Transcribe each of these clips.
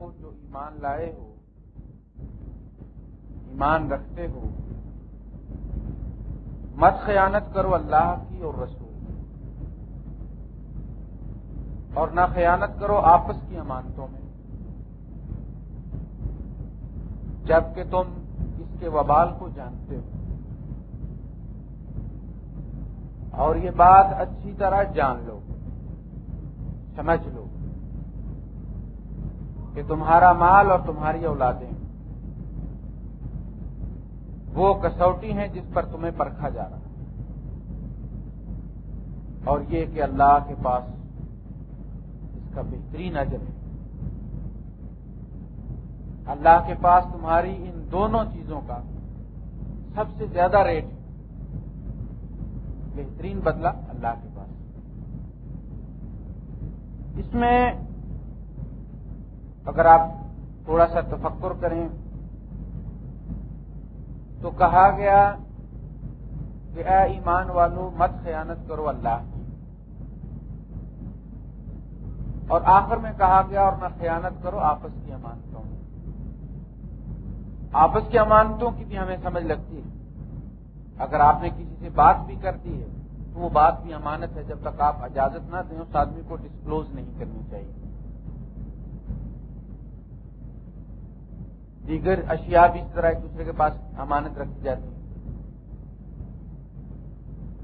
جو ایمان لائے ہو، ایمان رکھتے ہو، مت خیانت کرو اللہ کی اور رسول اور نہ خیانت کرو آپس کی امانتوں میں۔ جبکہ تم اس کے وبال کو جانتے ہو۔ اور یہ بات اچھی طرح جان لو، سمجھ لو۔ کہ تمہارا مال اور تمہاری اولادیں وہ کسوٹی ہیں جس پر تمہیں پرکھا جا رہا ہے۔ اور یہ کہ اللہ کے پاس اس کا بہترین اجر ہے۔ اللہ کے پاس تمہاری ان دونوں چیزوں کا سب سے زیادہ ریٹ ہے۔ بہترین بدلہ اللہ کے پاس۔ اس میں اگر آپ تھوڑا سا تفکر کریں تو کہا گیا کہ اے ایمان والو، مت خیانت کرو اللہ کی۔ اور آخر میں کہا گیا، اور نہ خیانت کرو، آپس کی امانتوں آپس کی امانتوں کی بھی ہمیں سمجھ لگتی ہے۔ اگر آپ نے کسی سے بات بھی کر دی ہے، تو وہ بات بھی امانت ہے۔ جب تک آپ اجازت نہ دیں، اس آدمی کو ڈسکلوز نہیں کرنی چاہیے۔ دیگر اشیاء بھی اس طرح ایک دوسرے کے پاس امانت رکھی جاتی ہے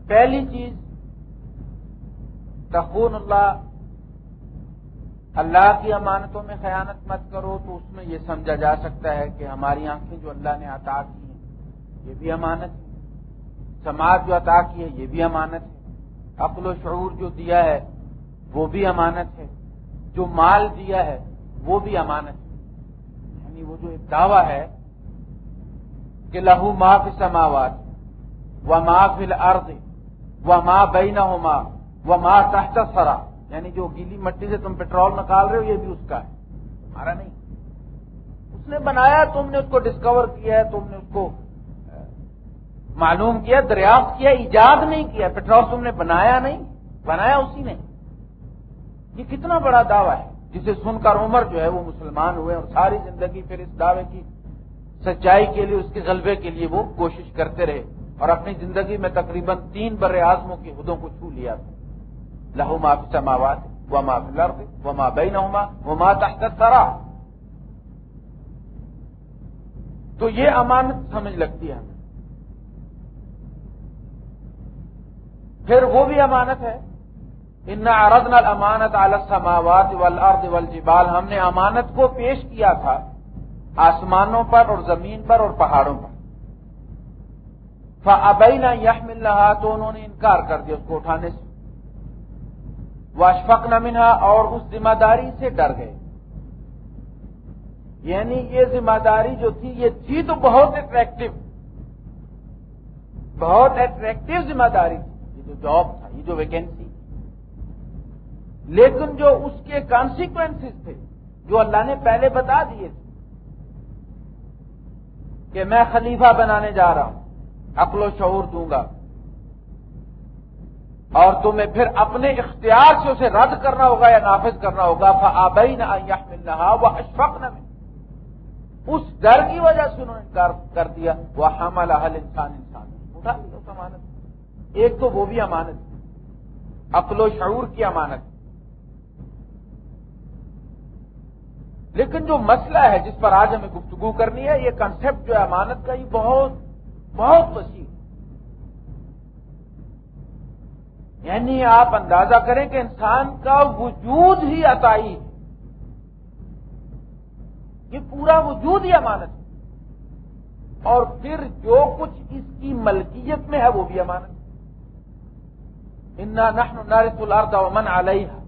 پہلی چیز، تخون اللہ اللہ کی امانتوں میں خیانت مت کرو تو اس میں یہ سمجھا جا سکتا ہے کہ ہماری آنکھیں جو اللہ نے عطا کی ہیں، یہ بھی امانت ہے۔ سماج جو عطا کی ہے، یہ بھی امانت ہے۔ عقل و شعور جو دیا ہے، وہ بھی امانت ہے۔ جو مال دیا ہے، وہ بھی امانت ہے۔ یعنی وہ جو ایک دعویٰ ہے کہ لہو ما فی سماوات و ما فی الارض و ماں بینا ہوما و ماں تحت سرا یعنی جو گیلی مٹی سے تم پیٹرول نکال رہے ہو، یہ بھی اس کا ہے۔ تمہارا نہیں۔ اس نے بنایا، تم نے اس کو ڈسکور کیا ہے، تم نے اس کو معلوم کیا، دریافت کیا، ایجاد نہیں کیا۔ پیٹرول تم نے بنایا نہیں، بنایا اسی نے۔ یہ کتنا بڑا دعویٰ ہے۔ جسے سن کر عمر جو ہے وہ مسلمان ہوئے اور ساری زندگی پھر اس دعوے کی سچائی کے لیے، اس کے غلبے کے لیے وہ کوشش کرتے رہے اور اپنی زندگی میں تقریباً تین بر اعظموں کی حدوں کو چھو لیا۔ تھا لہو معافی سماوات وہ معافی لڑتے وہ ماں بئی نہ وہ ماں تحت سرا تو یہ امانت سمجھ لگتی ہے ہمیں۔ پھر وہ بھی امانت ہے ان اردن امانت السماوات والارض والجبال ہم نے امانت کو پیش کیا تھا آسمانوں پر اور زمین پر اور پہاڑوں پر۔ ابئی نہ یہ مل رہا تو انہوں نے انکار کر دیا اس کو اٹھانے سے۔ واشفق نہ اور اس ذمہ داری سے ڈر گئے۔ یعنی یہ ذمہ داری جو تھی، یہ تھی تو بہت اٹریکٹو بہت اٹریکٹو ذمہ داری تھی۔ یہ جو جاب تھا، یہ جو ویکینسی لیکن جو اس کے کانسیکوینس تھے، جو اللہ نے پہلے بتا دیے تھے، کہ میں خلیفہ بنانے جا رہا ہوں، عقل و شعور دوں گا، اور تمہیں پھر اپنے اختیار سے اسے رد کرنا ہوگا یا نافذ کرنا ہوگا آبئی نہ مل رہا وہ اشفق نہ اس ڈر کی وجہ سے انہوں نے انکار کر دیا وہ حمل حل انسان انسان اٹھا لیا اس امانت. ایک تو وہ بھی امانت، عقل و شعور کی امانت. لیکن جو مسئلہ ہے جس پر آج ہمیں گفتگو کرنی ہے، یہ کنسپٹ جو ہے امانت کا یہ بہت بہت وسیع یعنی آپ اندازہ کریں کہ انسان کا وجود ہی عطائی ہے۔ یہ پورا وجود ہی امانت ہے۔ اور پھر جو کچھ اس کی ملکیت میں ہے، وہ بھی امانت انا نحن نارث الارض ومن علیہا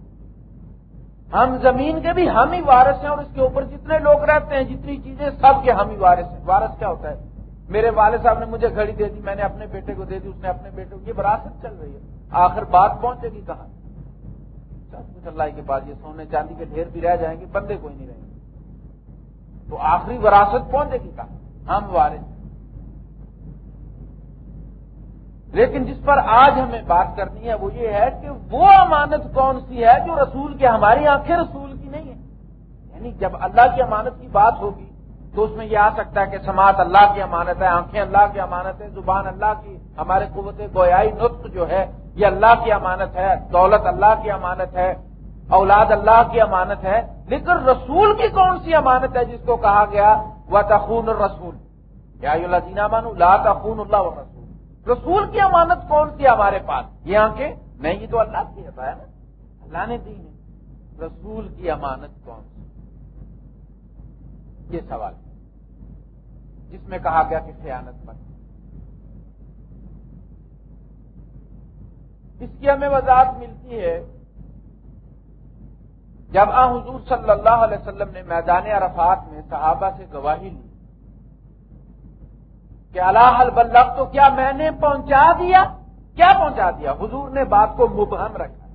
ہم زمین کے بھی ہم ہی وارث ہیں اور اس کے اوپر جتنے لوگ رہتے ہیں، جتنی چیزیں سب کے ہم ہی وارث ہیں۔ وارث کیا ہوتا ہے؟ میرے والد صاحب نے مجھے گھڑی دے دی، میں نے اپنے بیٹے کو دے دی، اس نے اپنے بیٹے کو یہ وراثت چل رہی ہے۔ آخر بات پہنچے گی کہاں؟ سب کچھ اللہ کے پاس، یہ سونے چاندی کے ڈھیر بھی رہ جائیں گے، بندے کوئی نہیں رہیں گے۔ تو آخری وراثت پہنچے گی کہاں؟ ہم وارث لیکن جس پر آج ہمیں بات کرنی ہے وہ یہ ہے کہ وہ امانت کون سی ہے جو رسول کی ہماری آنکھیں رسول کی نہیں ہے یعنی جب اللہ کی امانت کی بات ہوگی تو اس میں یہ آ سکتا ہے کہ سماعت اللہ کی امانت ہے، آنکھیں اللہ کی امانت ہے زبان اللہ کی ہمارے قوت گویائی نطق جو ہے، یہ اللہ کی امانت ہے، دولت اللہ کی امانت ہے، اولاد اللہ کی امانت ہے۔ لیکن رسول کی کون سی امانت ہے جس کو کہا گیا؟ وہ تخون رسول کیا اللہ مانو لا تخون اللہ و رسول رسول کی امانت کون سی ہمارے پاس؟ یہ آنکھیں؟ نہیں، یہ تو اللہ کی ہے۔ نا اللہ نے دی ہے رسول کی امانت کون سی؟ یہ سوال جس میں کہا گیا کہ خیانت مت اس کی ہمیں وضاحت ملتی ہے۔ جب آ حضور صلی اللہ علیہ وسلم نے میدان عرفات میں صحابہ سے گواہی لی کہ اللہ البلغ تو کیا میں نے پہنچا دیا؟ کیا پہنچا دیا؟ حضور نے بات کو مبہم رکھا۔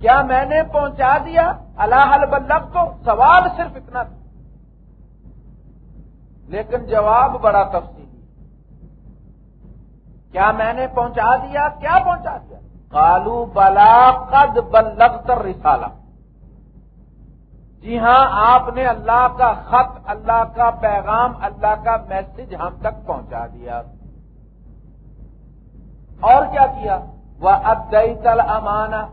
کیا میں نے پہنچا دیا؟ اللہ البلغ تو سوال صرف اتنا تھا۔ لیکن جواب بڑا تفصیلی۔ کیا میں نے پہنچا دیا؟ کیا پہنچا دیا؟ کالو بلا قد بلغتر رسالہ جی ہاں آپ نے اللہ کا خط، اللہ کا پیغام، اللہ کا میسج ہم تک پہنچا دیا۔ اور کیا کیا؟ وہ ادئی تل امانہ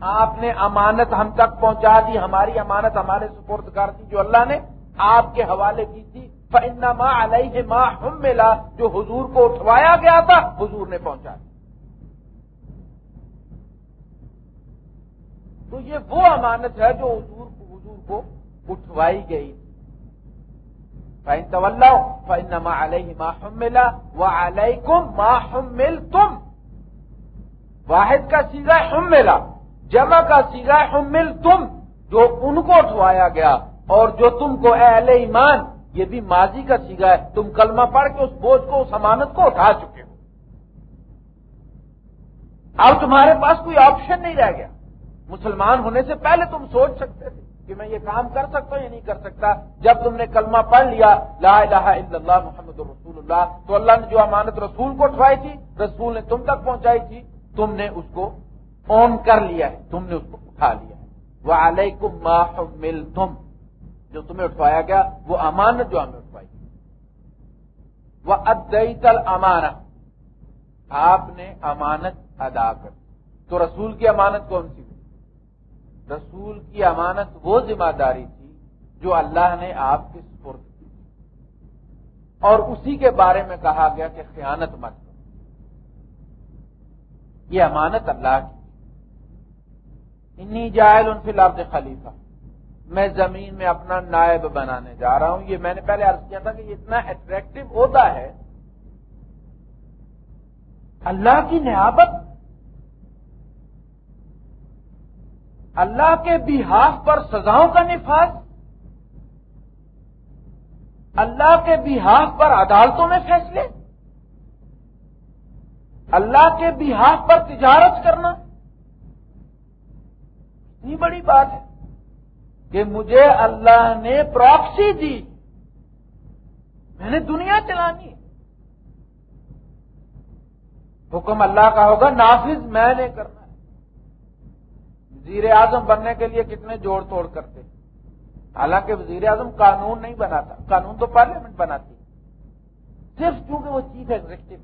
آپ نے امانت ہم تک پہنچا دی، ہماری امانت ہمارے سپرد کر دی، جو اللہ نے آپ کے حوالے کی تھی۔ ماں علیہ ماں ہم ملا جو حضور کو اٹھوایا گیا تھا، حضور نے پہنچا دیا۔ تو یہ وہ امانت ہے جو حضور کو حضور کو اٹھوائی گئی۔ فائن طول فن ماں علیہ ماں ہم ملا وہ علیہ کم تم واحد کا سیدھا ہم جمع کا سیگا حمل تم جو ان کو اٹھوایا گیا۔ اور جو تم کو اہل ایمان، یہ بھی ماضی کا سیگا ہے۔ تم کلمہ پڑھ کے اس بوجھ کو، اس امانت کو اٹھا چکے ہو۔ اب تمہارے پاس کوئی آپشن نہیں رہ گیا۔ مسلمان ہونے سے پہلے تم سوچ سکتے تھے۔ کہ میں یہ کام کر سکتا ہوں یا نہیں کر سکتا۔ جب تم نے کلمہ پڑھ لیا، لا الہ الا اللہ محمد رسول اللہ، تو اللہ نے جو امانت رسول کو اٹھوائی تھی، رسول نے تم تک پہنچائی تھی، تم نے اس کو اون کر لیا ہے، تم نے اس کو اٹھا لیا ہے۔ وہ علیکم ما تم جو تمہیں اٹھوایا گیا، وہ امانت جو ہمیں اٹھوائی وہ ادئی تل امانت آپ نے امانت ادا کر تو رسول کی امانت کون سی رسول کی امانت وہ ذمہ داری تھی جو اللہ نے آپ کی سپرد کی اور اسی کے بارے میں کہا گیا کہ خیانت مت یہ امانت اللہ کی انی جائل ان فی الحال خلیفہ۔ میں زمین میں اپنا نائب بنانے جا رہا ہوں۔ یہ میں نے پہلے عرض کیا تھا کہ یہ اتنا اٹریکٹو ہوتا ہے۔ اللہ کی نیابت اللہ کے بحاف پر سزاؤں کا نفاذ؟ اللہ کے بحاف پر عدالتوں میں فیصلے؟ اللہ کے بحاف پر تجارت کرنا؟ اتنی بڑی بات ہے کہ مجھے اللہ نے پراکسی دی۔ میں نے دنیا چلانی حکم اللہ کا ہوگا، نافذ میں نے کرنا۔ وزیر اعظم بننے کے لیے کتنے جوڑ توڑ کرتے حالانکہ وزیر اعظم قانون نہیں بناتا، قانون تو پارلیمنٹ بناتی صرف کیونکہ وہ چیف ایگزیکٹو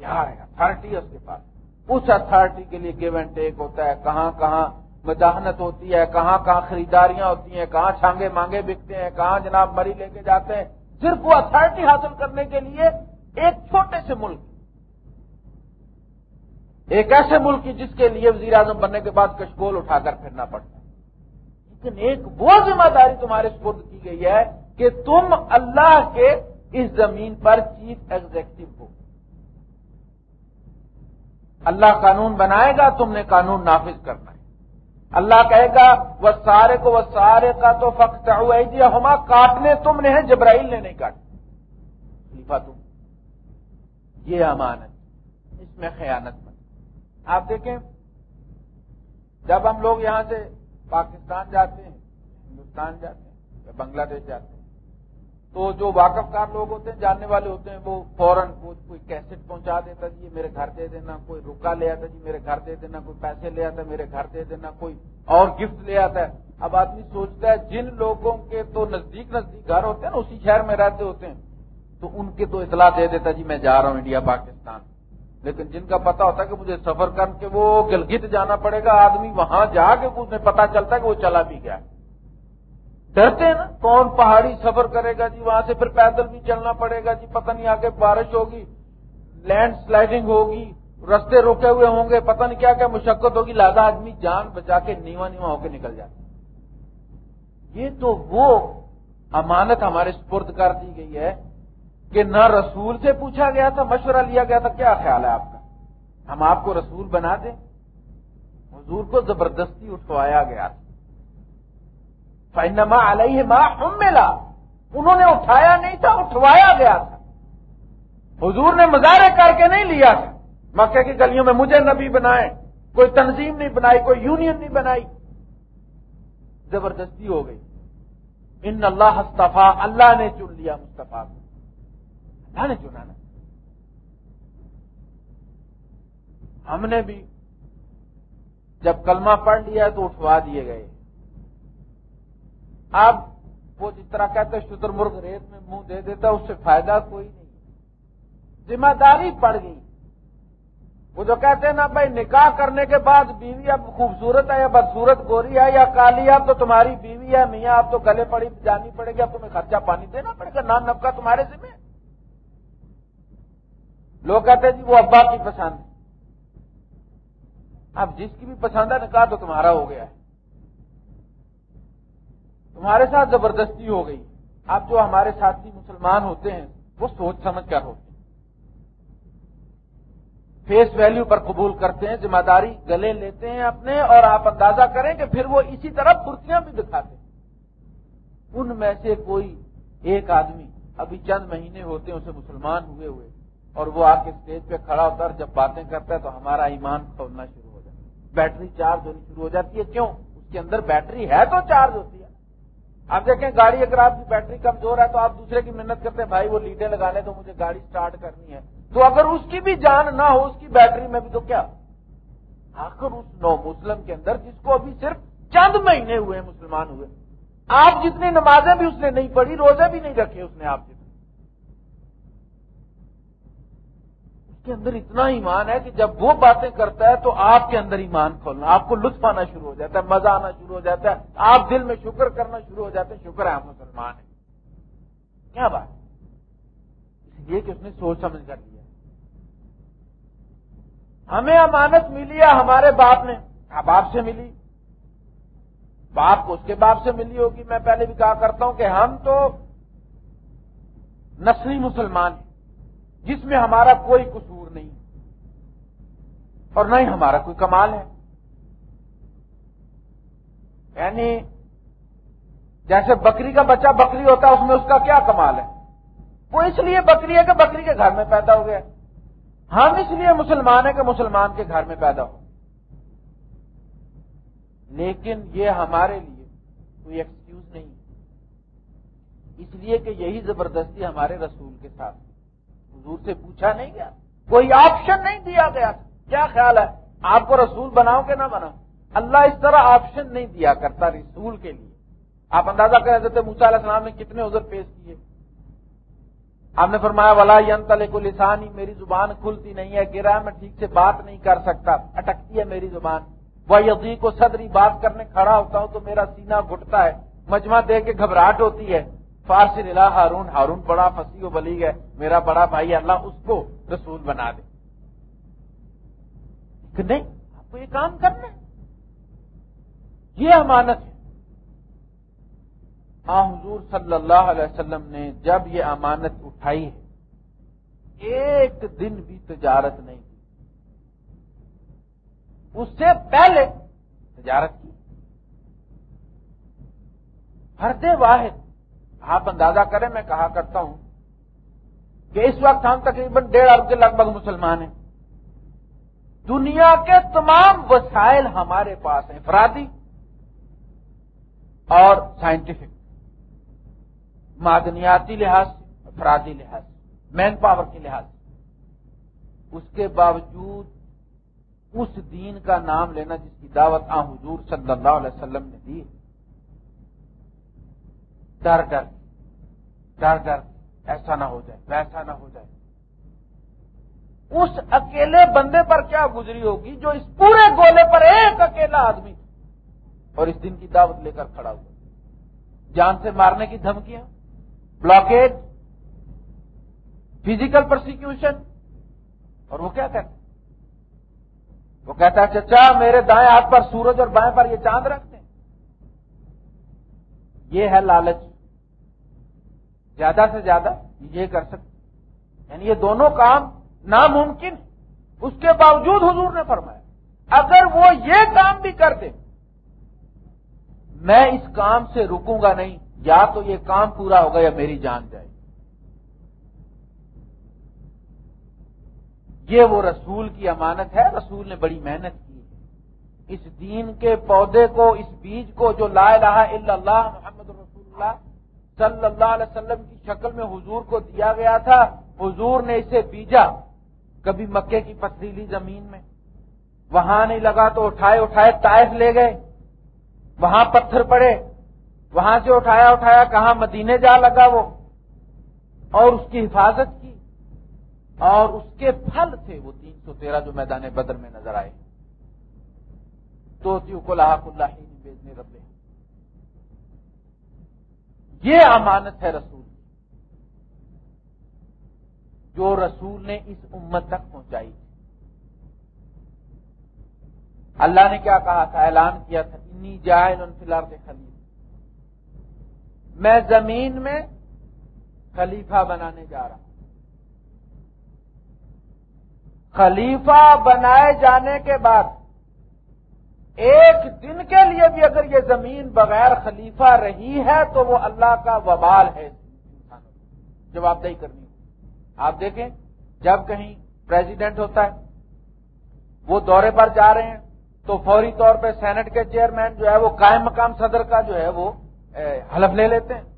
یہاں ہے؟ اتارٹی ہے اس کے پاس۔ اس اتارٹی کے لیے گیو اینڈ ٹیک ہوتا ہے۔ کہاں کہاں مداحنت ہوتی ہے، کہاں کہاں خریداریاں ہوتی ہیں، کہاں چھانگے مانگے بکتے ہیں، کہاں جناب مری لے کے جاتے ہیں۔ صرف وہ اتارٹی حاصل کرنے کے لیے ایک چھوٹے سے ملک ایک ایسے ملک کی جس کے لیے وزیر اعظم بننے کے بعد کشکول اٹھا کر پھرنا پڑتا ہے۔ لیکن ایک وہ ذمہ داری تمہارے سپرد کی گئی ہے کہ تم اللہ کے اس زمین پر چیف ایگزیکٹو ہو۔ اللہ قانون بنائے گا، تم نے قانون نافذ کرنا ہے۔ اللہ کہے گا وہ سارے کو وہ سارے کا تو فخت ہما کاٹنے تم نے جبرائیل نے نہیں کاٹا تم، یہ امانت، اس میں خیانت۔ آپ دیکھیں، جب ہم لوگ یہاں سے پاکستان جاتے ہیں، ہندوستان جاتے ہیں یا بنگلہ دیش جاتے ہیں، تو جو واقف کار لوگ ہوتے ہیں، جاننے والے ہوتے ہیں، وہ فوراً کوئی کیسٹ پہنچا دیتا جی میرے گھر دے دینا، کوئی رکا لے آتا جی میرے گھر دے دینا، کوئی پیسے لے آتا، میرے گھر دے دینا، کوئی اور گفٹ لے آتا ہے۔ اب آدمی سوچتا ہے، جن لوگوں کے تو نزدیک نزدیک گھر ہوتے ہیں نا، اسی شہر میں رہتے ہوتے ہیں، تو ان کے تو اطلاع دے دیتا جی میں جا رہا ہوں انڈیا، پاکستان لیکن جن کا پتا ہوتا ہے کہ مجھے سفر کر کے وہ گلگت جانا پڑے گا، آدمی وہاں جا کے اسے پتا چلتا ہے کہ وہ چلا بھی گیا۔ ڈرتے ہیں نا؟ کون پہاڑی سفر کرے گا جی؟ وہاں سے پھر پیدل بھی چلنا پڑے گا جی پتہ نہیں آگے بارش ہوگی، لینڈ سلائڈنگ ہوگی، رستے روکے ہوئے ہوں گے، پتہ نہیں کیا کیا مشقت ہوگی لہذا آدمی جان بچا کے نیوا نیوا ہو کے نکل جاتا یہ تو وہ امانت ہمارے سپرد کر دی گئی ہے کہ نہ رسول سے پوچھا گیا تھا، مشورہ لیا گیا تھا، کیا خیال ہے آپ کا؟ ہم آپ کو رسول بنا دیں۔ حضور کو زبردستی اٹھوایا گیا تھا۔ فائنما علیہ ماں ہم ملا انہوں نے اٹھایا نہیں تھا، اٹھوایا گیا تھا۔ حضور نے مظاہرے کر کے نہیں لیا تھا۔ مکہ کی گلیوں میں مجھے نبی بنائے کوئی تنظیم نہیں بنائی، کوئی یونین نہیں بنائی۔ زبردستی ہو گئی۔ ان اللہ مصطفیٰ اللہ نے چن لیا مصطفیٰ کو۔ اللہ نے ہم نے بھی جب کلمہ پڑھ لیا تو اٹھوا دیے گئے۔ اب وہ جس طرح کہتے شتر مرغ ریت میں منہ دے دیتا اس سے فائدہ کوئی نہیں۔ ذمہ داری پڑ گئی۔ وہ جو کہتے ہیں نا، بھائی نکاح کرنے کے بعد بیوی اب خوبصورت ہے یا بدسورت گوری ہے یا کالی اب تو تمہاری بیوی ہے، میاں، اب تو گلے پڑی، جانی پڑے گی، اب تمہیں خرچہ پانی دینا پڑے گا، نان نبکا تمہارے سے میں لوگ کہتے ہیں جی وہ ابا کی پسند اب جس کی بھی پسند ہے نکاح تو تمہارا ہو گیا ہے۔ تمہارے ساتھ زبردستی ہو گئی۔ اب جو ہمارے ساتھی مسلمان ہوتے ہیں، وہ سوچ سمجھ کر ہوتے ہیں۔ فیس ویلیو پر قبول کرتے ہیں، ذمہ داری گلے لیتے ہیں اپنے اور آپ اندازہ کریں کہ پھر وہ اسی طرح پھرتیاں بھی دکھاتے ہیں۔ ان میں سے کوئی ایک آدمی ابھی چند مہینے ہوتے ہیں، اسے مسلمان ہوئے ہوئے۔ اور وہ آ کے اسٹیج پہ کھڑا ہوتا ہے جب باتیں کرتا ہے تو ہمارا ایمان کھولنا شروع ہو جاتا ہے۔ بیٹری چارج ہونی شروع ہو جاتی ہے۔ کیوں؟ اس کے اندر بیٹری ہے تو چارج ہوتی ہے۔ آپ دیکھیں گاڑی اگر آپ کی بیٹری کمزور ہے تو آپ دوسرے کی محنت کرتے ہیں، بھائی وہ لیڈے لگانے تو مجھے گاڑی سٹارٹ کرنی ہے۔ تو اگر اس کی بھی جان نہ ہو، اس کی بیٹری میں بھی تو کیا؟ آخر اس نو مسلم کے اندر جس کو ابھی صرف چند مہینے ہوئے مسلمان ہوئے آپ جتنی نمازیں بھی اس نے نہیں پڑھی، روزے بھی نہیں رکھے اس نے آپ سے کے اندر اتنا ایمان ہے کہ جب وہ باتیں کرتا ہے تو آپ کے اندر ایمان کھولنا، آپ کو لطف آنا شروع ہو جاتا ہے، مزہ آنا شروع ہو جاتا ہے، آپ دل میں شکر کرنا شروع ہو جاتے ہیں، شکر ہے، آپ مسلمان ہیں۔ کیا بات؟ اس لیے کہ اس نے سوچ سمجھ کر لیا۔ ہمیں امانت ملی ہے ہمارے باپ نے۔ ہاں، باپ سے ملی۔ باپ کو اس کے باپ سے ملی ہوگی۔ میں پہلے بھی کہا کرتا ہوں کہ ہم تو نسلی مسلمان ہیں۔ جس میں ہمارا کوئی قصور نہیں اور نہ ہی ہمارا کوئی کمال ہے۔ یعنی جیسے بکری کا بچہ بکری ہوتا ہے، اس میں اس کا کیا کمال ہے؟ وہ اس لیے بکری ہے کہ بکری کے گھر میں پیدا ہو گیا۔ ہم اس لیے مسلمان ہیں کہ مسلمان کے گھر میں پیدا ہو۔ لیکن یہ ہمارے لیے کوئی ایکسکیوز نہیں۔ اس لیے کہ یہی زبردستی ہمارے رسول کے ساتھ۔ حضور سے پوچھا نہیں گیا، کوئی آپشن نہیں دیا گیا۔ کیا خیال ہے؟ آپ کو رسول بناؤ کہ نہ بناؤ؟ اللہ اس طرح آپشن نہیں دیا کرتا رسول کے لیے۔ آپ اندازہ کر حضرت موسا علیہ السلام نے کتنے عذر پیش کیے۔ آپ نے فرمایا، ولا ینتلے کو لسان ہی میری زبان کھلتی نہیں ہے، گرا میں ٹھیک سے بات نہیں کر سکتا، اٹکتی ہے میری زبان۔ وہ یدی کو صدری، بات کرنے کھڑا ہوتا ہوں تو میرا سینہ گھٹتا ہے، مجمع دے کے گھبراہٹ ہوتی ہے۔ فارسی نلا ہارون ہارون بڑا فسی و بلی ہے، میرا بڑا بھائی اللہ اس کو رسول بنا دے۔ نہیں، آپ کو یہ کام کرنا ہے۔ یہ امانت ہے۔ آ حضور صلی اللہ علیہ وسلم نے جب یہ امانت اٹھائی ہے، ایک دن بھی تجارت نہیں کی۔ اس سے پہلے تجارت کی۔ فرد واحد۔ آپ اندازہ کریں، میں کہا کرتا ہوں کہ اس وقت ہم تقریباً ڈیڑھ ارب کے لگ بھگ مسلمان ہیں۔ دنیا کے تمام وسائل ہمارے پاس ہیں افرادی اور سائنٹیفک، معدنیاتی لحاظ سے افرادی لحاظ مین پاور کے لحاظ سے۔ اس کے باوجود اس دین کا نام لینا جس کی دعوت آ حضور صلی اللہ علیہ وسلم نے دی ہے ڈر ڈر ڈر ڈر ایسا نہ ہو جائے، ویسا نہ ہو جائے۔ اس اکیلے بندے پر کیا گزری ہوگی جو اس پورے گولے پر ایک اکیلا آدمی اور اس دن کی دعوت لے کر کھڑا ہوا؟ جان سے مارنے کی دھمکیاں، بلاکیج، فزیکل پروسیکیوشن اور وہ کیا کہتے وہ کہتا ہے، چچا، میرے دائیں ہاتھ پر سورج اور بائیں پر یہ چاند رکھتے ہیں۔ یہ ہے لالچ۔ زیادہ سے زیادہ یہ کر سکتے یعنی یہ دونوں کام ناممکن اس کے باوجود حضور نے فرمایا، اگر وہ یہ کام بھی کر دے، میں اس کام سے رکوں گا نہیں، یا تو یہ کام پورا ہوگا یا میری جان جائے۔ یہ وہ رسول کی امانت ہے، رسول نے بڑی محنت کی۔ ہے اس دین کے پودے کو، اس بیج کو جو لا الہ الا اللہ محمد رسول اللہ صلی اللہ علیہ وسلم کی شکل میں حضور کو دیا گیا تھا، حضور نے اسے بیجا۔ کبھی مکے کی پتھریلی زمین میں۔ وہاں نہیں لگا تو اٹھائے اٹھائے تائف لے گئے۔ وہاں پتھر پڑے۔ وہاں سے اٹھایا اٹھایا کہاں مدینے جا لگا وہ۔ اور اس کی حفاظت کی۔ اور اس کے پھل تھے وہ تین سو تیرہ جو میدان بدر میں نظر آئے۔ تو کو اللہ ہی بیچنے ربے یہ امانت ہے رسول جو رسول نے اس امت تک پہنچائی تھی۔ اللہ نے کیا کہا تھا؟ اعلان کیا تھا، انی جائل فلار کے خلیف میں زمین میں خلیفہ بنانے جا رہا ہوں۔ خلیفہ بنائے جانے کے بعد ایک دن کے لیے بھی اگر یہ زمین بغیر خلیفہ رہی ہے تو وہ اللہ کا وبال ہے۔ جواب دہی کرنی۔ آپ دیکھیں، جب کہیں پریزیڈنٹ ہوتا ہے، وہ دورے پر جا رہے ہیں، تو فوری طور پہ سینٹ کے چیئرمین جو ہے، وہ قائم مقام صدر کا جو ہے، وہ حلف لے لیتے ہیں۔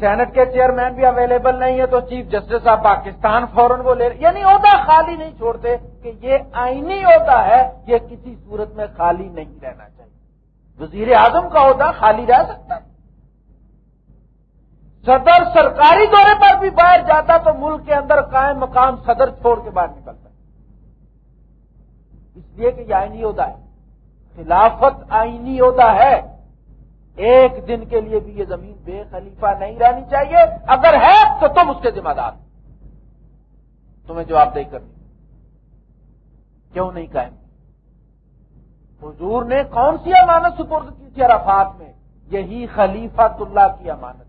سینٹ کے چیئرمین بھی اویلیبل نہیں ہے تو چیف جسٹس آف پاکستان فوراً وہ لے یعنی عہدہ خالی نہیں چھوڑتے کہ یہ آئینی عہدہ ہے، یہ کسی صورت میں خالی نہیں رہنا چاہیے۔ وزیر اعظم کا عہدہ خالی رہ سکتا ہے۔ صدر سرکاری دورے پر بھی باہر جاتا تو ملک کے اندر قائم مقام صدر چھوڑ کے باہر نکلتا ہے۔ اس لیے کہ یہ آئینی عہدہ ہے۔ خلافت آئینی عہدہ ہے۔ ایک دن کے لیے بھی یہ زمین بے خلیفہ نہیں رہنی چاہیے۔ اگر ہے تو تم اس کے ذمہ دار۔ تمہیں جواب دہی کرنی۔ کیوں نہیں قائم؟ حضور نے کون سی امانت سپرد کی تھی عرفات میں؟ یہی خلیفہ اللہ کی امانت۔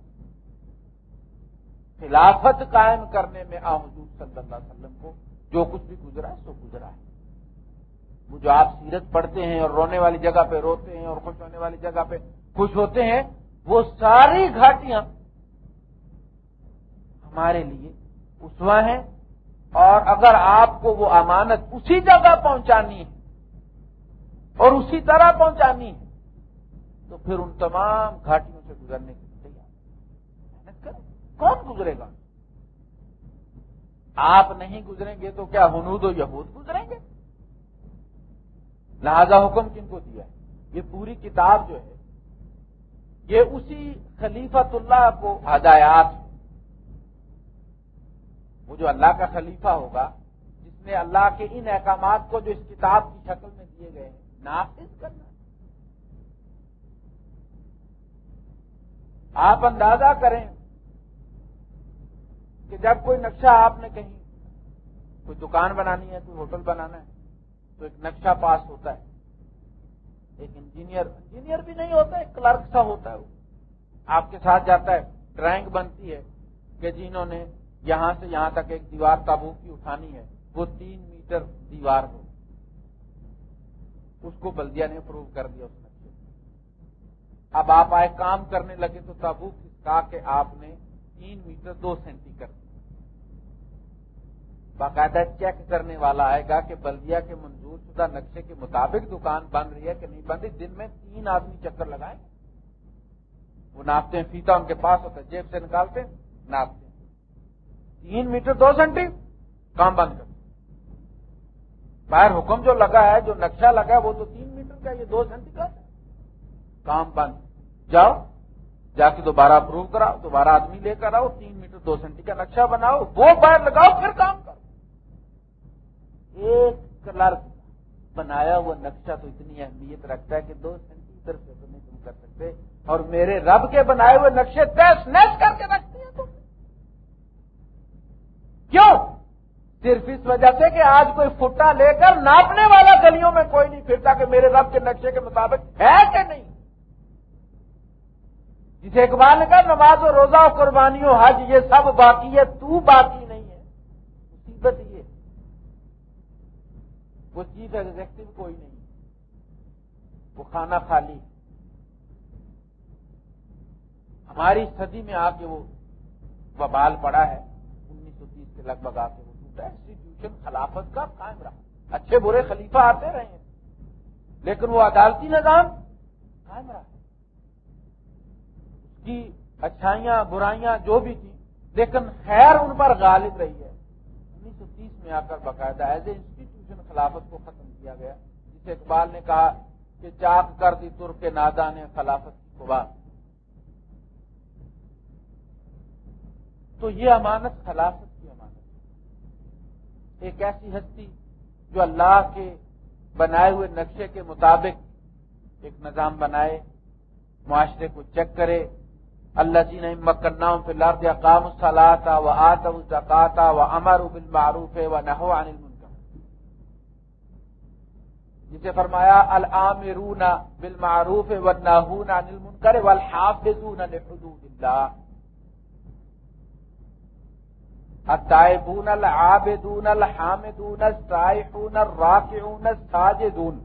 خلافت قائم کرنے میں آ حضور صلی اللہ علیہ وسلم کو جو کچھ بھی گزرا ہے سو گزرا ہے۔ وہ جو آپ سیرت پڑھتے ہیں اور رونے والی جگہ پہ روتے ہیں اور خوش ہونے والی جگہ پہ خوش ہوتے ہیں، وہ ساری گھاٹیاں ہمارے لیے اسوا ہیں۔ اور اگر آپ کو وہ امانت اسی جگہ پہنچانی ہے اور اسی طرح پہنچانی ہے، تو پھر ان تمام گھاٹیوں سے گزرنے کے لیے تیار محنت کریں۔ کون گزرے گا؟ آپ نہیں گزریں گے تو کیا ہنود و یہود گزریں گے؟ لہذا حکم کن کو دیا ہے؟ یہ پوری کتاب جو ہے یہ اسی خلیفت اللہ کو ہدایات وہ جو اللہ کا خلیفہ ہوگا، جس نے اللہ کے ان احکامات کو جو اس کتاب کی شکل میں دیے گئے ہیں، نافذ کرنا۔ آپ اندازہ کریں کہ جب کوئی نقشہ آپ نے کہیں، کوئی دکان بنانی ہے، کوئی ہوٹل بنانا ہے، تو ایک نقشہ پاس ہوتا ہے۔ ایک انجینئر انجینئر بھی نہیں ہوتا، ایک کلرک سا ہوتا ہے وہ۔ آپ کے ساتھ جاتا ہے ڈرائنگ بنتی ہے کہ جنہوں نے یہاں سے یہاں تک ایک دیوار تابو کی اٹھانی ہے، وہ تین میٹر دیوار ہو اس کو بلدیا نے اپروو کر دیا اس نقشے اب آپ آئے کام کرنے لگے تو تابو کھسکا کے آپ نے تین میٹر دو سینٹی کر دیا۔ باقاعدہ چیک کرنے والا آئے گا کہ بلدیا کے منظور شدہ نقشے کے مطابق دکان بن رہی ہے کہ نہیں بن رہی، دن میں تین آدمی چکر لگائیں۔ وہ ناپتے ہیں، فیتا ان کے پاس ہوتا ہے، جیب سے نکالتے ہیں، ناپتے ہیں۔ تین میٹر، دو سینٹی کام بند کر۔ باہر حکم جو لگا ہے، جو نقشہ لگا ہے، وہ تو تین میٹر کا یہ دو سینٹی کا کام بند۔ جاؤ، جا کے دوبارہ اپروو کراؤ، دوبارہ آدمی لے کر آؤ، تین میٹر، دو سینٹی کا نقشہ بناؤ، وہ باہر لگاؤ، پھر کام کرو۔ ایک کلرک بنایا ہوا نقشہ تو اتنی اہمیت رکھتا ہے کہ دو سینٹی ادھر سے نہیں تم کر سکتے۔ اور میرے رب کے بنائے ہوئے نقشے تیس نیس کر کے رکھتے ہیں تم کیوں؟ صرف اس وجہ سے کہ آج کوئی فٹا لے کر ناپنے والا گلیوں میں کوئی نہیں پھرتا کہ میرے رب کے نقشے کے مطابق ہے کہ نہیں۔ جسے اقبال نے کہا، نماز و روزہ و قربانی و حج، یہ سب باقی ہے، تو باقی نہیں ہے مصیبت یہ وہ چیز ایگزیکٹو کوئی نہیں وہ کھانا خالی ہماری صدی میں آ کے وہ ببال پڑا ہے، انیس سو تیس کے لگ بھگ آ کے وہ ٹوٹا انسٹیٹیوشن خلافت کا قائم رہا۔ اچھے برے خلیفہ آتے رہے ہیں۔ لیکن وہ عدالتی نظام قائم رہا۔ اس کی اچھائیاں، برائیاں جو بھی تھی لیکن خیر ان پر غالب رہی ہے۔ انیس سو تیس میں آ کر باقاعدہ ایز اے انسٹیٹیوشن خلافت کو ختم کیا گیا، جسے اقبال نے کہا کہ چاک کر دی تر کے نادا نے خلافت کی قبا تو یہ امانت خلافت کی امانت ایک ایسی ہستی جو اللہ کے بنائے ہوئے نقشے کے مطابق ایک نظام بنائے، معاشرے کو چیک کرے اللہ جی نے مکنا فی الارض اقام الصلاۃ و آتوا الزکات و امروا بالمعروف و نهوا عن المنکر۔ جسے فرمایا الامرون بالمعروف والناهون عن المنکر والحافظون لحدود اللہ۔ التائبون، العابدون، الحامدون، السائحون، الراکعون، الساجدون۔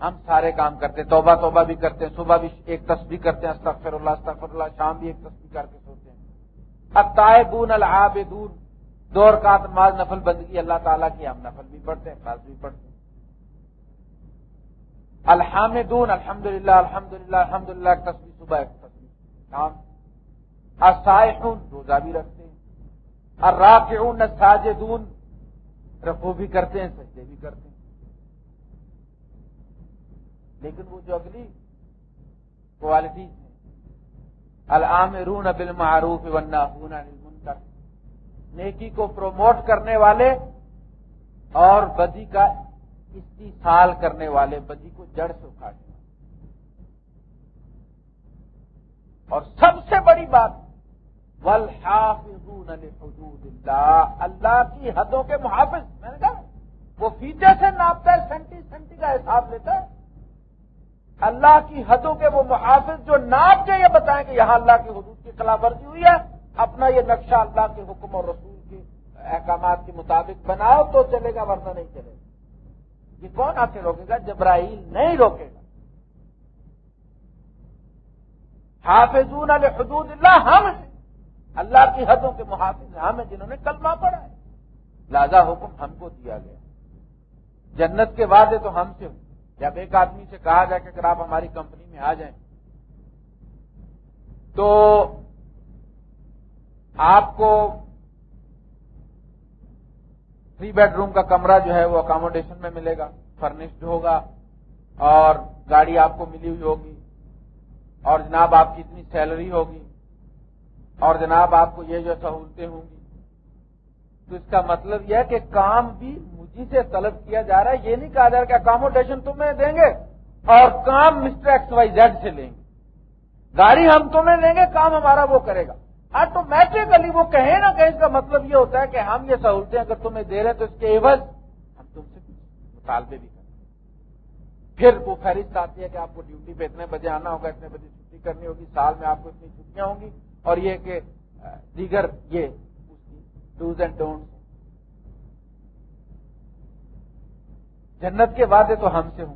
ہم سارے کام کرتے ہیں، توبہ توبہ بھی کرتے ہیں، صبح بھی ایک تصویر کرتے ہیں استغفر اللہ استغفر اللہ شام بھی ایک تصویر کر کے سوتے ہیں۔ الطائبون العابدون دور کا نماز نفل بندگی، اللہ تعالیٰ کی ہم نفل بھی پڑھتے ہیں خاص بھی پڑھتے ہیں۔ الحامدون الحمد للہ الحمد للہ الحمد للہ تصویر صبح ایک تصویر شام السائحون روزہ بھی رکھتے ہیں. الراکعون، الساجدون رفو بھی کرتے ہیں، سجدے بھی کرتے ہیں. لیکن وہ جو اگلی کوالٹی العام رون ابل معروف نیکی کو پروموٹ کرنے والے اور بدی کا استحصال کرنے والے بدی کو جڑ سے اکھاڑنے اور سب سے بڑی بات ولحافظون حدود اللہ اللہ کی حدوں کے محافظ۔ میں نے کہا، وہ فیچر سے ناپتا ہے سینٹی سینٹی کا حساب لیتا ہے اللہ کی حدوں کے وہ محافظ جو ناپ کے یہ بتائیں کہ یہاں اللہ کی حدود کی خلاف ورزی ہوئی ہے، اپنا یہ نقشہ اللہ کے حکم اور رسول کے احکامات کے مطابق بناؤ تو چلے گا، ورنہ نہیں چلے گا۔ یہ کون آپ سے روکے گا؟ جبرائیل نہیں روکے گا۔ حافظون حدود اللہ ہم ہیں۔ اللہ کی حدوں کے محافظ ہم ہیں جنہوں نے کلمہ پڑھا ہے۔ لازا حکم ہم کو دیا گیا۔ جنت کے وعدے تو ہم سے ہوں۔ جب ایک آدمی سے کہا جائے کہ اگر آپ ہماری کمپنی میں آ جائیں، تو آپ کو تھری بیڈ روم کا کمرہ جو ہے وہ اکاموڈیشن میں ملے گا فرنشڈ ہوگا اور گاڑی آپ کو ملی ہوئی ہوگی اور جناب آپ کی اتنی سیلری ہوگی اور جناب آپ کو یہ جو سہولتیں ہوں گی۔ تو اس کا مطلب یہ ہے کہ کام بھی مجھے سے طلب کیا جا رہا ہے، یہ نہیں کہا جا رہا کہ اکاموڈیشن تمہیں دیں گے اور کام مسٹر ایکس وائی زیڈ سے لیں گے۔ گاڑی ہم تمہیں لیں گے، کام ہمارا وہ کرے گا۔ ہاں، آٹومیٹکلی وہ کہیں نہ کہیں اس کا مطلب یہ ہوتا ہے کہ ہم یہ سہولتیں اگر تمہیں دے رہے ہیں تو اس کے عوض ہم تم سے مطالبے بھی کریں۔ پھر وہ فہرست آتی ہے کہ آپ کو ڈیوٹی پہ اتنے بجے آنا ہوگا، اتنے بجے چھٹی کرنی ہوگی، سال میں آپ کو اتنی چھٹیاں ہوں گی۔ اور یہ کہ دیگر یہ ڈوز اینڈ ڈونٹ جنت کے وعدے تو ہم سے ہوں۔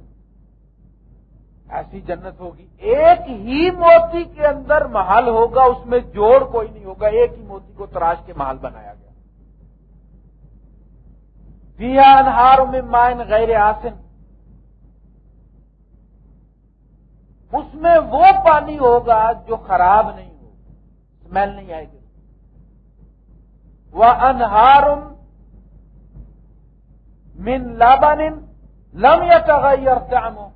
ایسی جنت ہوگی۔ ایک ہی موتی کے اندر محل ہوگا، اس میں جوڑ کوئی نہیں ہوگا، ایک ہی موتی کو تراش کے محل بنایا گیا۔ پیا انہار میں مائن غیر آسن۔ اس میں وہ پانی ہوگا جو خراب نہیں ہوگا اسمیل نہیں آئے گی۔ وہ انہار من لابان لم یا تغیر تعمو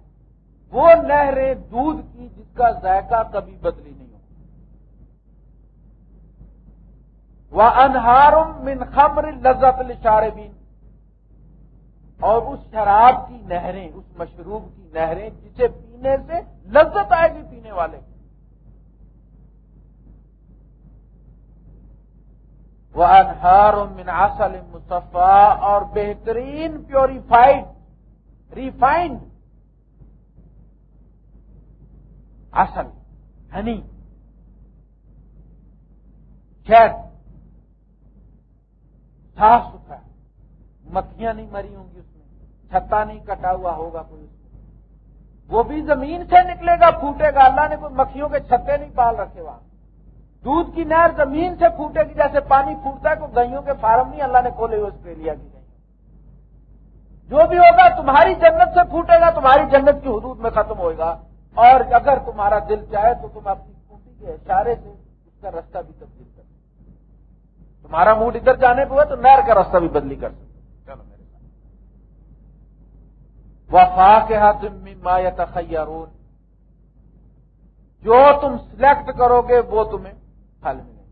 وہ نہریں دودھ کی جس کا ذائقہ کبھی بدلی نہیں ہو وہ انہار من خمر لذت الشاربین اور اس شراب کی نہریں، اس مشروب کی نہریں جسے پینے سے لذت آئے گی پینے والے۔ وہ انہار من اصل مصفا اور بہترین پیوریفائڈ، ریفائنڈ اصل ہنی شہد، صاف ستھرا۔ مکھیاں نہیں مری ہوں گی اس میں، چھتا نہیں کٹا ہوا ہوگا کوئی اس میں۔ وہ بھی زمین سے نکلے گا، پھوٹے گا۔ اللہ نے کوئی مکھیوں کے چھتے نہیں پال رکھے وہاں۔ دودھ کی نہر زمین سے پھوٹے گی، جیسے پانی پھوٹتا ہے، کوئی گئیوں کے فارم نہیں اللہ نے کھولے ہوئے آسٹریلیا کی گئی جو بھی ہوگا، تمہاری جنت سے پھوٹے گا، تمہاری جنت کی حدود میں ختم ہوئے گا۔ اور اگر تمہارا دل چاہے تو تم اپنی اسکوٹی کے اشارے سے اس کا رستہ بھی تبدیل کر سکتے تمہارا موڈ ادھر جانے پہ ہوا تو نہر کا رستہ بھی بدلی کر سکتے چلو میرے ساتھ۔ وفا کے ہاتھ ما یا تخیرون جو تم سلیکٹ کرو گے وہ تمہیں پھل ملے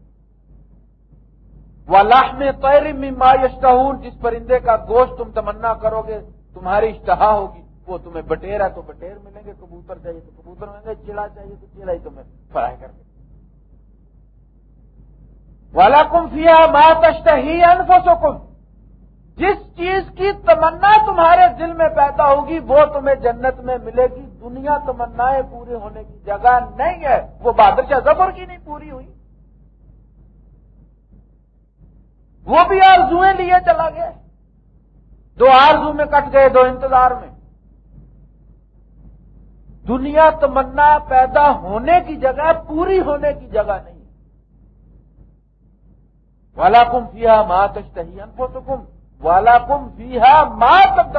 وہ لاہ میں تیر ما یشتہون، جس پرندے کا گوشت تم تمنا کرو گے تمہاری اشتہا ہوگی۔ وہ تمہیں بٹیر ہے تو بٹیر ملیں گے، کبوتر چاہیے تو کبوتر ملیں گے چلا چاہیے تو چلا ہی تمہیں فرائی کر دیں والا کم فیا ماتشت ہی انفسکم جس چیز کی تمنا تمہارے دل میں پیدا ہوگی، وہ تمہیں جنت میں ملے گی۔ دنیا تمنا پوری ہونے کی جگہ نہیں ہے۔ وہ بادشاہ زبر کی نہیں پوری ہوئی۔ وہ بھی آرزویں لیے چلا گیا۔ دو آرزو میں کٹ گئے، دو انتظار میں۔ دنیا تمنا پیدا ہونے کی جگہ پوری ہونے کی جگہ نہیں والا کم فیا ماں تشتہی انفو کم والا کم فیا ماں تک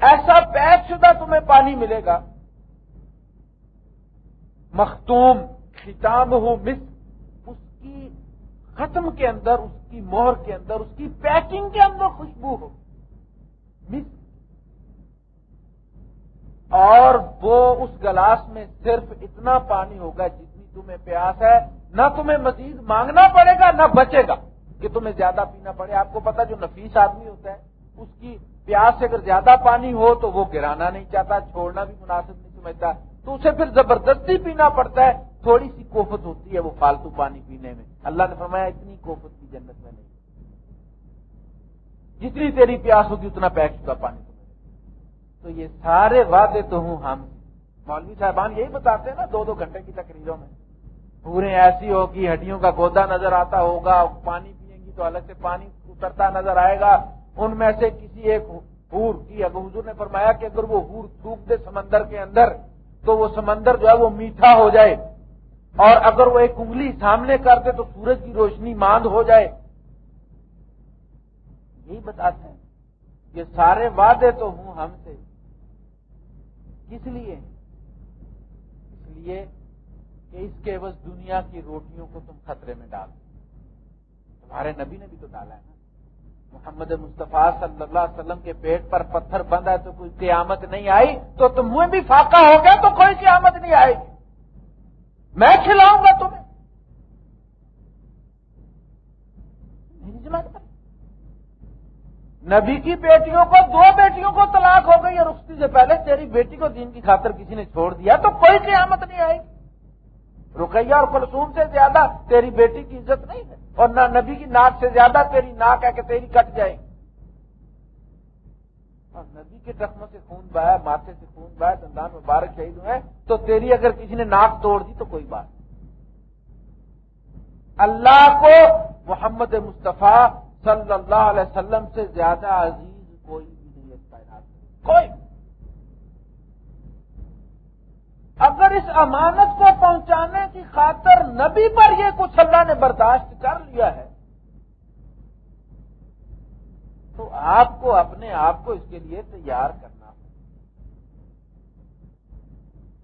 ایسا پیک شدہ تمہیں پانی ملے گا۔ مختوم، ختام ہو، مس، اس کی ختم کے اندر، اس کی مہر کے اندر، اس کی پیکنگ کے اندر خوشبو ہو۔ مس اور وہ اس گلاس میں صرف اتنا پانی ہوگا جتنی تمہیں پیاس ہے، نہ تمہیں مزید مانگنا پڑے گا، نہ بچے گا کہ تمہیں زیادہ پینا پڑے۔ آپ کو پتا جو نفیس آدمی ہوتا ہے، اس کی پیاس سے اگر زیادہ پانی ہو تو وہ گرانا نہیں چاہتا، چھوڑنا بھی مناسب نہیں سمجھتا۔ تو اسے پھر زبردستی پینا پڑتا ہے، تھوڑی سی کوفت ہوتی ہے وہ فالتو پانی پینے میں۔ اللہ نے فرمایا، اتنی کوفت کی جنت میں نہیں۔ جتنی تیری پیاس ہوگی، اتنا پیک چکا پانی۔ تو یہ سارے وعدے تو ہوں ہم۔ مولوی صاحبان یہی بتاتے ہیں نا دو دو گھنٹے کی تقریروں میں۔ پورے ایسی ہوگی ہڈیوں کا گودا نظر آتا ہوگا، پانی پیئیں گی تو الگ سے پانی اترتا نظر آئے گا۔ ان میں سے کسی ایک ہور کی اگر حضور نے فرمایا کہ اگر وہ ہور تھوک دے سمندر کے اندر، تو وہ سمندر جو ہے وہ میٹھا ہو جائے۔ اور اگر وہ ایک انگلی سامنے کر دے تو سورج کی روشنی ماند ہو جائے۔ یہی بتاتے ہیں۔ یہ سارے وعدے تو ہوں ہم سے۔ کس لیے؟ اس لیے کہ اس کے بس دنیا کی روٹیوں کو تم خطرے میں ڈال تمہارے نبی نے بھی تو ڈالا ہے نا۔ محمد مصطفیٰ صلی اللہ علیہ وسلم کے پیٹ پر پتھر بند ہے تو کوئی قیامت نہیں آئی، تو تمہیں بھی فاقہ ہو گیا تو کوئی قیامت نہیں آئے گی۔ میں کھلاؤں گا تمہیں۔ پر نبی کی بیٹیوں کو، دو بیٹیوں کو طلاق ہو گئی اور رخصتی سے پہلے تیری بیٹی کو دین کی خاطر کسی نے چھوڑ دیا تو کوئی قیامت نہیں آئے گی۔ رقیہ اور کلسوم سے زیادہ تیری بیٹی کی عزت نہیں ہے اور نہ نبی کی ناک سے زیادہ تیری ناک ہے کہ تیری کٹ جائے گی۔ اور نبی کے زخموں سے خون بایا ماتھے سے خون بایا دندان مبارک شہید ہوئے، تو تیری اگر کسی نے ناک توڑ دی تو کوئی بات نہیں۔ اللہ کو محمد مصطفیٰ صلی اللہ علیہ وسلم سے زیادہ عزیز کوئی بھی نہیں ہے کائنات کوئی اگر اس امانت کو پہنچانے کی خاطر نبی پر یہ کچھ اللہ نے برداشت کر لیا ہے، تو آپ کو اپنے آپ کو اس کے لیے تیار کرنا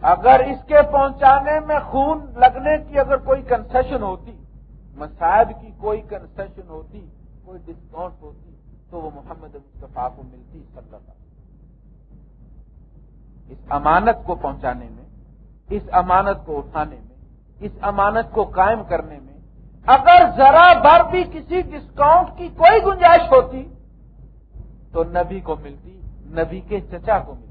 اگر اس کے پہنچانے میں خون لگنے کی اگر کوئی کنسیشن ہوتی مسائب کی کوئی کنسیشن ہوتی کوئی ڈسکاؤنٹ ہوتی تو وہ محمد مصطفیٰ کو ملتی، صلی اللہ اس امانت کو پہنچانے میں، اس امانت کو اٹھانے میں، اس امانت کو قائم کرنے میں، اگر ذرا بھر بھی کسی ڈسکاؤنٹ کی کوئی گنجائش ہوتی تو نبی کو ملتی، نبی کے چچا کو ملتی۔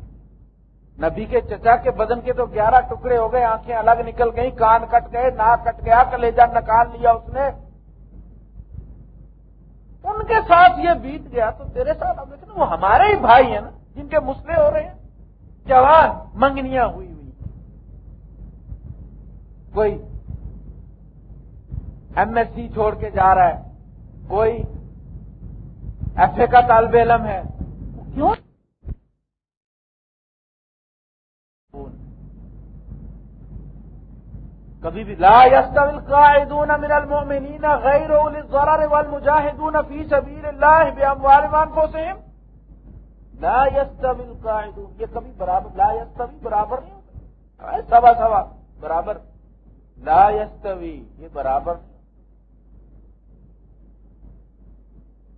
نبی کے چچا کے بدن کے تو گیارہ ٹکڑے ہو گئے، آنکھیں الگ نکل گئی کان کٹ گئے، ناک کٹ گیا کلیجا نکال لیا اس نے۔ ان کے ساتھ یہ بیت گیا تو تیرے ساتھ اب لیکن وہ ہمارے ہی بھائی ہیں نا، جن کے مسئلے ہو رہے ہیں۔ جوان، منگنیاں ہوئی ہوئی۔ کوئی ایم ایس سی چھوڑ کے جا رہا ہے، کوئی ایف اے کا طالب علم ہے۔ کیوں؟ کبھی بھی لا يستوي القاعدون من المؤمنين غير اولي الضرر والمجاهدون في سبيل الله باموالهم وانفسهم لا يستوي القاعدون. یہ کبھی برابر لا يستوي برابر نہیں ہوتا. سوا سوا. برابر. لا يستوي یہ برابر.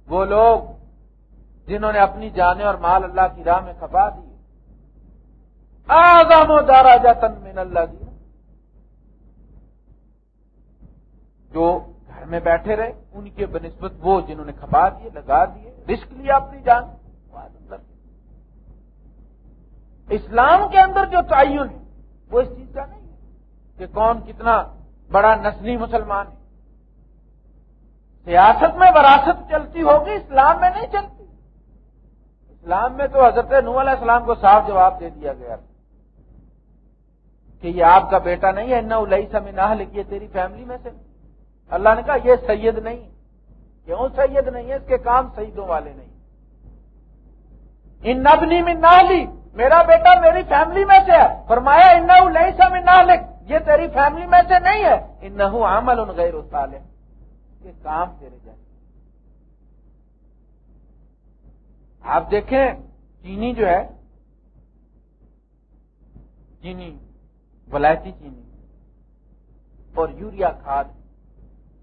وہ لوگ جنہوں نے اپنی جانیں اور مال اللہ کی راہ میں کھپا دی آزام و من اللہ جو گھر میں بیٹھے رہے، ان کے بنسبت وہ جنہوں نے کھپا دیے، لگا دیے رسک لیا اپنی جان اسلام کے اندر جو تعین ہے، وہ اس چیز کا نہیں ہے کہ کون کتنا بڑا نسلی مسلمان ہے۔ سیاست میں وراثت چلتی ہوگی، اسلام میں نہیں چلتی۔ اسلام میں تو حضرت نو علیہ السلام کو صاف جواب دے دیا گیا کہ یہ آپ کا بیٹا نہیں ہے نہ سا میں نہ لکھیے تیری فیملی میں سے۔ اللہ نے کہا یہ سید نہیں، کیوں سید نہیں ہے؟ اس کے کام سیدوں والے نہیں۔ ان نبنی میں نہ لی میرا بیٹا میری فیملی میں سے ہے۔ فرمایا ان لئی سا میں نہ یہ تیری فیملی میں سے نہیں ہے۔ ان نہ عمل ان غیر استعال یہ کام تیرے جائیں آپ دیکھیں، چینی جو ہے، چینی ولائتی چینی اور یوریا کھاد۔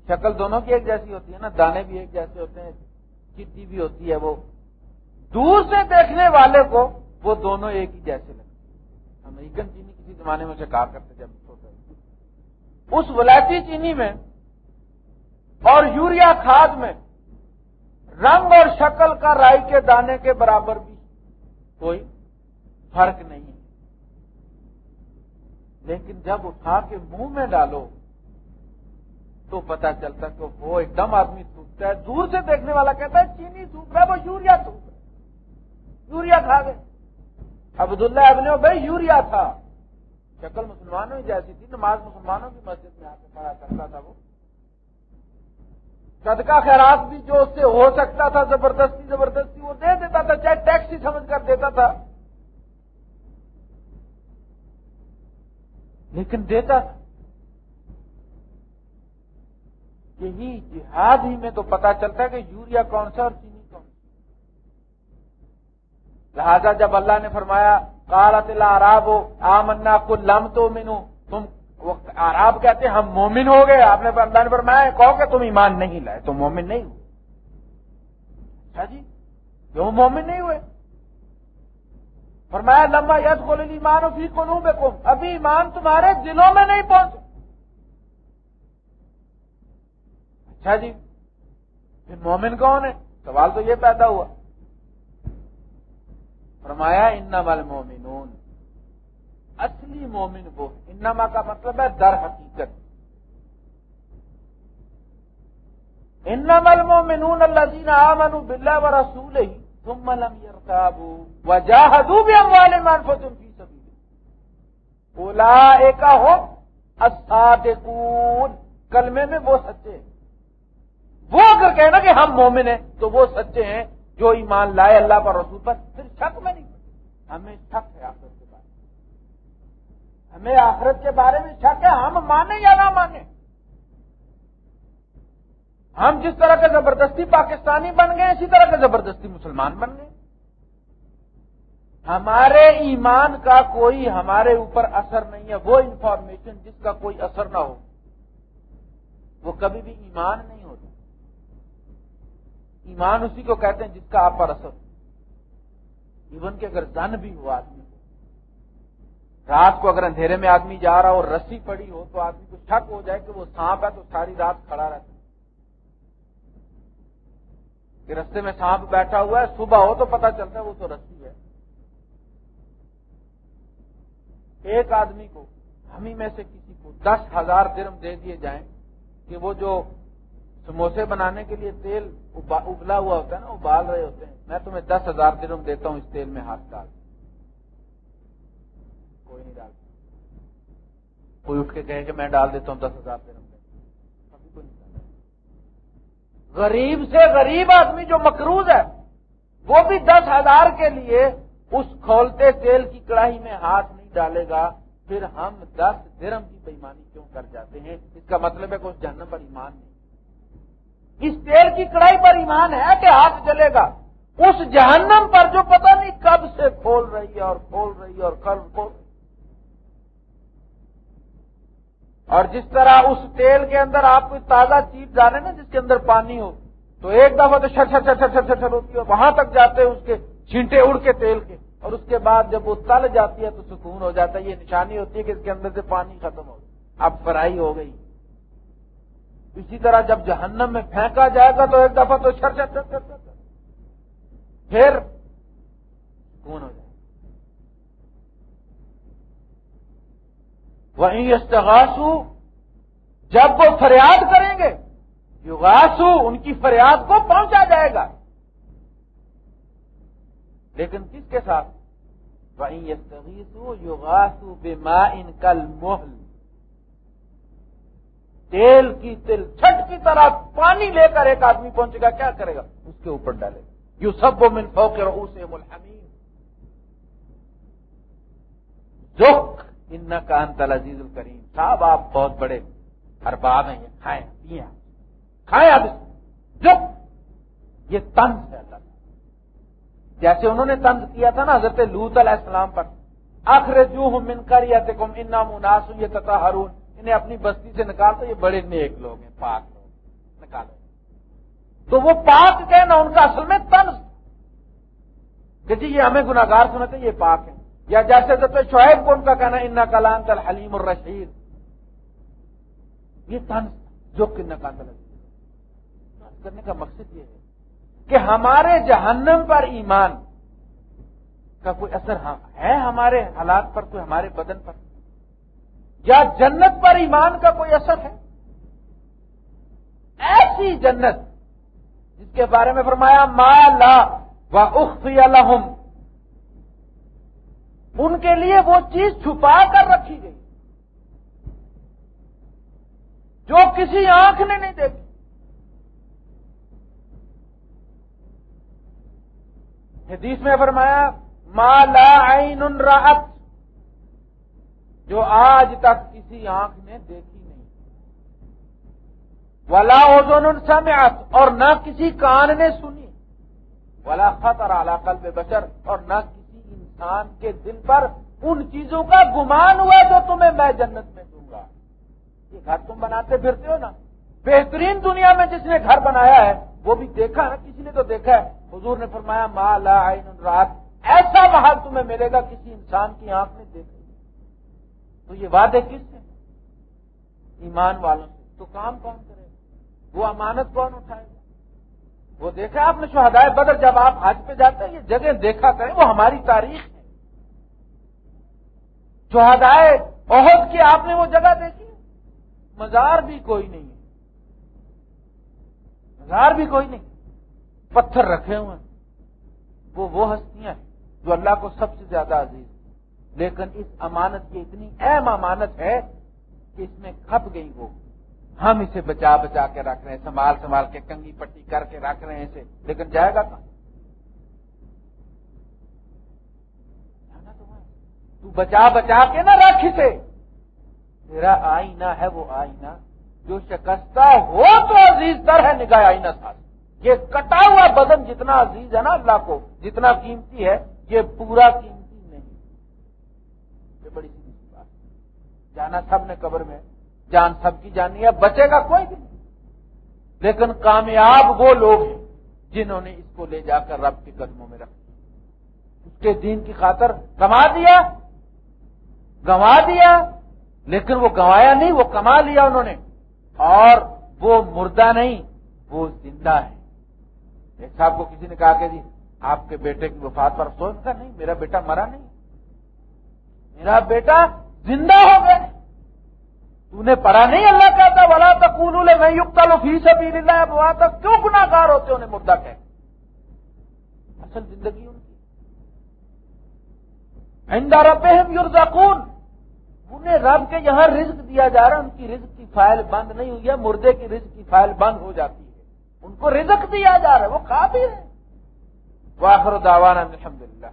شکل دونوں کی ایک جیسی ہوتی ہے نا، دانے بھی ایک جیسے ہوتے ہیں، چٹی بھی ہوتی ہے وہ۔ دور سے دیکھنے والے کو وہ دونوں ایک ہی جیسے لگتے امریکن چینی کسی زمانے میں سے کہا کرتے جب چھوٹے اس ولایتی چینی میں اور یوریا کھاد میں رنگ اور شکل کا رائی کے دانے کے برابر بھی کوئی فرق نہیں ہے۔ لیکن جب اٹھا کے منہ میں ڈالو تو پتا چلتا کہ وہ ایک دم آدمی سوکھتا ہے، دور سے دیکھنے والا کہتا ہے، چینی سوکھ رہا ہے وہ یوریا سوکھ رہا یوریا کھا گئے۔ عبداللہ ابن بھائی یوریا تھا۔ شکل مسلمانوں ہی جیسی تھی، نماز مسلمانوں کی مسجد میں آ کے پڑھا کرتا تھا وہ۔ صدقہ خیرات بھی جو اس سے ہو سکتا تھا، زبردستی زبردستی وہ دے دیتا تھا، چاہے ٹیکسی سمجھ کر دیتا تھا۔ لیکن دیتا تھا یہی جہاد ہی میں تو پتا چلتا ہے کہ یوریا کون سا اور چینی کون سا۔ لہذا جب اللہ نے فرمایا کالت آراب ہو آمنا کو لم تو مینو تم آراب کہتے، ہم مومن ہو گئے۔ آپ نے اللہ نے فرمایا، کہو کہ تم ایمان نہیں لائے تو مومن نہیں ہوئے۔ اچھا جی کیوں مومن نہیں ہوئے؟ فرمایا لمبا یس کو ایمان ہو فی کو ابھی ایمان تمہارے دلوں میں نہیں پہنچے اچھا جی پھر مومن کون ہے؟ سوال تو یہ پیدا ہوا۔ فرمایا انما المومنون اصلی مومن وہ، انما کا مطلب ہے در حقیقت۔ انما المومنون الذين امنوا بالله ورسوله ثم لم يرتابوا وجاهدوا باموالهم وانفسهم في سبيله اولئك هم الصادقون۔ کلمے میں وہ سچے ہیں۔ کہنا کہ ہم مومن ہیں، تو وہ سچے ہیں جو ایمان لائے اللہ پر رسول پر، پھر شک میں نہیں ہمیں شک ہے آخرت کے بارے میں۔ ہمیں آخرت کے بارے میں شک ہے، ہم مانیں یا نہ مانیں۔ ہم جس طرح کے زبردستی پاکستانی بن گئے، اسی طرح کے زبردستی مسلمان بن گئے۔ ہمارے ایمان کا کوئی ہمارے اوپر اثر نہیں ہے، وہ انفارمیشن جس کا کوئی اثر نہ ہو۔ وہ کبھی بھی ایمان نہیں ہوتا۔ ایمان اسی کو کہتے ہیں جس کا آپ پر اثر ہو۔ ایون کہ اگر زن بھی ہو آدمی رات کو اگر اندھیرے میں آدمی جا رہا ہو اور رسی پڑی ہو تو آدمی کو شک ہو جائے کہ وہ سانپ ہے تو ساری رات کھڑا رہتا کہ رستے میں سانپ بیٹھا ہوا ہے، صبح ہو تو پتا چلتا ہے وہ تو رسی ہے۔ ایک آدمی کو ہم ہی میں سے کسی کو دس ہزار درم دے دیے جائیں کہ وہ جو سموسے بنانے کے لیے تیل ابلا ہوا ہوتا ہے نا، ابال رہے ہوتے ہیں۔ میں تمہیں دس ہزار درم دیتا ہوں اس تیل میں ہاتھ ڈال کوئی نہیں ڈالتا کوئی اٹھ کے کہے کہ میں ڈال دیتا ہوں دس ہزار درم غریب سے غریب آدمی جو مقروض ہے، وہ بھی دس ہزار کے لیے اس کھولتے تیل کی کڑاہی میں ہاتھ نہیں ڈالے گا۔ پھر ہم دس درم کی بےمانی کیوں کر جاتے ہیں؟ اس کا مطلب ہے کہ اس جہنم پر ایمان نہیں۔ اس تیل کی کڑائی پر ایمان ہے کہ ہاتھ جلے گا، اس جہنم پر جو پتہ نہیں کب سے کھول رہی ہے اور کھول رہی ہے اور کل کھول اور جس طرح اس تیل کے اندر آپ کوئی تازہ چیز ڈالیں نا، جس کے اندر پانی ہو، تو ایک دفعہ تو چھر چھر چھر چھر چھر ہوتی ہے وہاں تک جاتے ہیں اس کے چھینٹے اڑ کے تیل کے۔ اور اس کے بعد جب وہ تل جاتی ہے تو سکون ہو جاتا ہے، یہ نشانی ہوتی ہے کہ اس کے اندر سے پانی ختم ہو، اب فرائی ہو گئی۔ اسی طرح جب جہنم میں پھینکا جائے گا تو ایک دفعہ تو چھر چھر چھر چھر پھر سکون ہو جائے وہیں استغاسو جب وہ فریاد کریں گے یوگاسو ان کی فریاد کو پہنچا جائے گا۔ لیکن کس کے ساتھ؟ وہیں استغیسو یوگاسو بے ما ان کل محل تیل کی تل چھٹ کی طرح پانی لے کر ایک آدمی پہنچے گا، کیا کرے گا؟ اس کے اوپر ڈالے گا۔ یو سب وہ من فوق رہو سے ملحمین دکھ ان کا انتل عزیز الکریم۔ صاحب، آپ بہت بڑے ارباب ہیں، یہ کھائیں پیے کھائیں اب جو یہ تنز ہے اللہ۔ جیسے انہوں نے تنز کیا تھا نا حضرت لوت علیہ السلام پر آخر جو ہوں من کر یا کم انا مناس یہ تتا ہرون انہیں اپنی بستی سے نکالتا یہ بڑے نیک لوگ ہیں، پاک لوگ نکالو۔ تو وہ پاک کہنا ان کا اصل میں تنز۔ کہ جی یہ ہمیں گناگار سنتے یہ پاک ہے یا جیسے تو شعیب کو ان کا کہنا ان کلام تل حلیم الرشید. یہ تن جو کن کا کرنے کا مقصد یہ ہے کہ ہمارے جہنم پر ایمان کا کوئی اثر ہاں ہے ہمارے حالات پر، کوئی ہمارے بدن پر؟ یا جنت پر ایمان کا کوئی اثر ہے؟ ایسی جنت جس کے بارے میں فرمایا، ما لا و اخفی الحم ان کے لیے وہ چیز چھپا کر رکھی گئی۔ جو کسی آنکھ نے نہیں دیکھی۔ حدیث میں فرمایا، ما لا عین رات جو آج تک کسی آنکھ نے دیکھی نہیں۔ ولا اوزون سمعت، اور نہ کسی کان نے سنی۔ ولا خطر اعلی قلب بشر، اور نہ کسی انسان کے دل پر ان چیزوں کا گمان ہوا جو تمہیں میں جنت میں دوں گا۔ یہ گھر تم بناتے پھرتے ہو نا۔ بہترین دنیا میں جس نے گھر بنایا ہے، وہ بھی دیکھا نا، کسی نے تو دیکھا ہے۔ حضور نے فرمایا ماں لا رات ایسا محل تمہیں ملے گا کسی انسان کی آنکھ میں دیکھا۔ تو یہ وعدے کس سے ایمان والوں سے۔ تو کام کون کرے؟ گا وہ امانت کون اٹھائے؟ گا وہ دیکھا آپ نے شہدائے بدر جب آپ حج پہ جاتے ہیں، یہ جگہ دیکھا کریں، وہ ہماری تاریخ ہے۔ شہدائے عہد کی آپ نے وہ جگہ دیکھی؟ مزار بھی کوئی نہیں ہے۔ مزار بھی کوئی نہیں۔ پتھر رکھے ہوئے وہ وہ ہستیاں جو اللہ کو سب سے زیادہ عزیز لیکن اس امانت کی اتنی اہم امانت ہے کہ اس میں کھپ گئی وہ۔ ہم اسے بچا بچا کے رکھ رہے ہیں، سنبھال سنبھال کے کنگی پٹی کر کے رکھ رہے ہیں اسے، لیکن جائے گا کہاں؟ تو بچا بچا کے نہ رکھ اسے۔ میرا آئینہ ہے وہ آئینہ، جو شکستہ ہو تو عزیز تر ہے نگاہ آئینہ ساتھ یہ کٹا ہوا بدن جتنا عزیز ہے نا اللہ کو، جتنا قیمتی ہے، یہ پورا قیمتی یہ بڑی سی بات جانا سب نے قبر میں۔ جان سب کی جانی ہے، بچے گا کوئی بھی نہیں۔ لیکن کامیاب وہ لوگ ہیں جنہوں نے اس کو لے جا کر رب کے قدموں میں رکھا اس کے دین کی خاطر کما دیا، گنوا دیا، لیکن وہ گنوایا نہیں، وہ کما لیا انہوں نے۔ اور وہ مردہ نہیں، وہ زندہ ہے۔ ایک صاحب کو کسی نے کہا کہ جی آپ کے بیٹے کی وفات پر افسوس کا نہیں، میرا بیٹا مرا نہیں۔ میرا بیٹا زندہ ہو گیا تو نے پڑھا نہیں، اللہ کہتا، ولا تک لے میں یوگتا لو فی سبھی للہ وہاں تک کیوں گناگار ہوتے انہیں مردہ کہ اصل زندگی ان کی۔ آئندہ رب یورزاکون انہیں رب کے یہاں رزق دیا جا رہا ہے، ان کی رزق کی فائل بند نہیں ہوئی ہے، مردے کی رزق کی فائل بند ہو جاتی ہے۔ ان کو رزق دیا جا رہا ہے، وہ کھا بھی رہے واخر دعوانا الحمد للہ